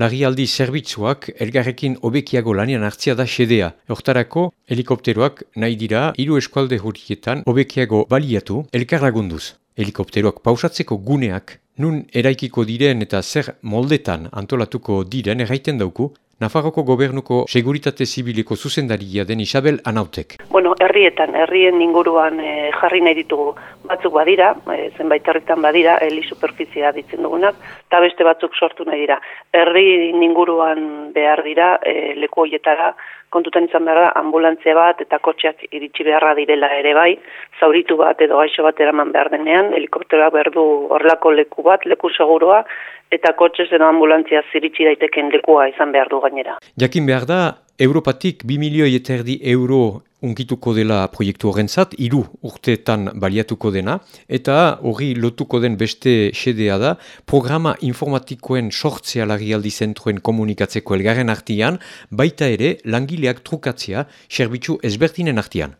Larrialdi zerbitzuak elgarrekin obekiago lanian hartzia da xedea. Hortarako, helikopteroak nahi dira hiru eskualde horietan obekiago baliatu elkarlagunduz. Helikopteroak pausatzeko guneak nun eraikiko diren eta zer moldetan antolatuko diren erraiten dauku, Nafarroko gobernuko seguritate zibileko zuzendaria den Isabel Anautek. Bueno, herrietan, herrien inguruan e, jarri nahi ditugu batzuk badira, e, zenbait herritan badira, heli superfizia ditzen dugunak, eta beste batzuk sortu nahi dira. Herri inguruan behar dira, e, leku hoietara, kontutan izan behar da, ambulantzia bat eta kotxeak iritsi beharra direla ere bai, zauritu bat edo gaixo bat eraman behar denean, helikopteroak behar du horrelako leku bat, leku segurua, eta kotxez edo ambulantzia ziritsi daiteken lekua izan behar du gainera. Jakin behar da, Europatik 2 milioi eterdi euro unkituko dela proiektu horrentzat, hiru urteetan baliatuko dena, eta hori lotuko den beste xedea da, programa informatikoen sortzea lagialdi zentruen komunikatzeko elgarren artian, baita ere langileak trukatzea, serbitzu ezbertinen artian.